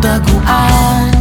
的孤安。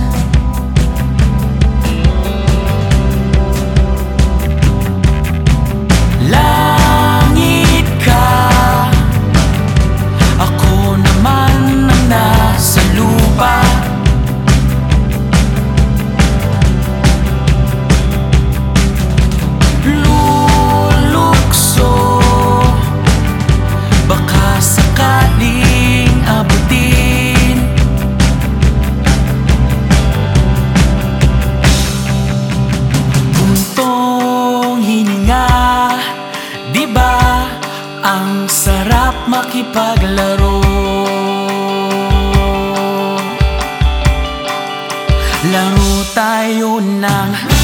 Sarap makipaglaro. Laro tayo ng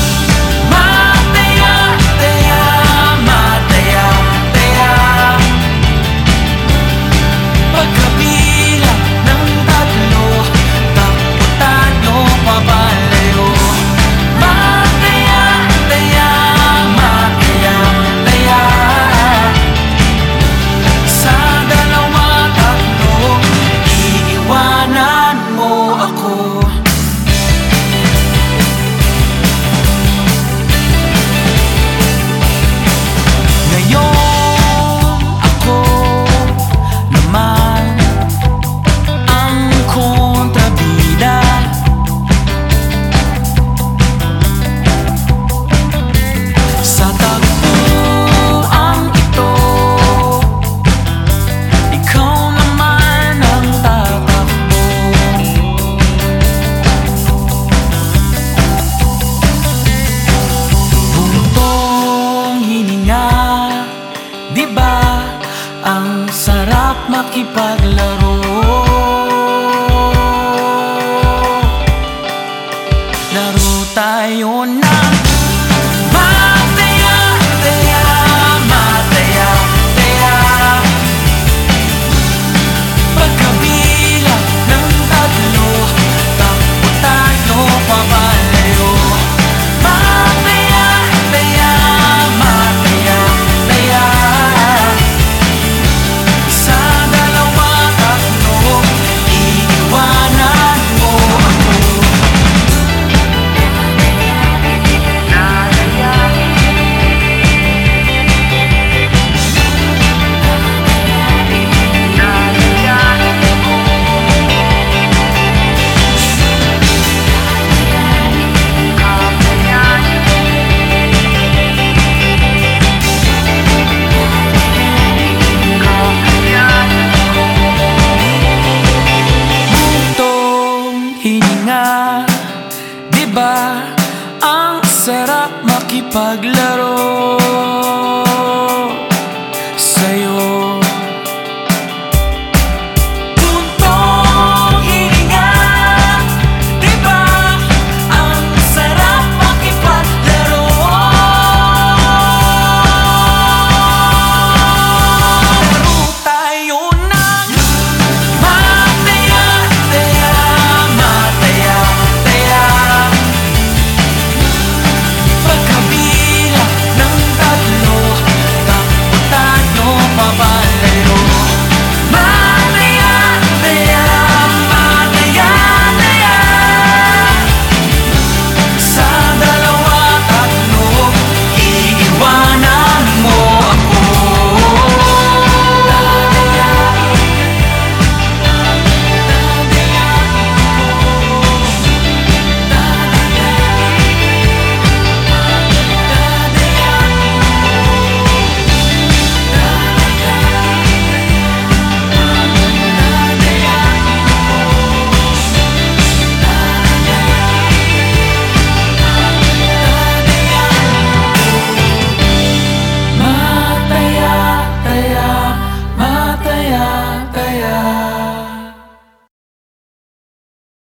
makipaglaro. Laro tayo nga Diba ang sarap makipaglaro.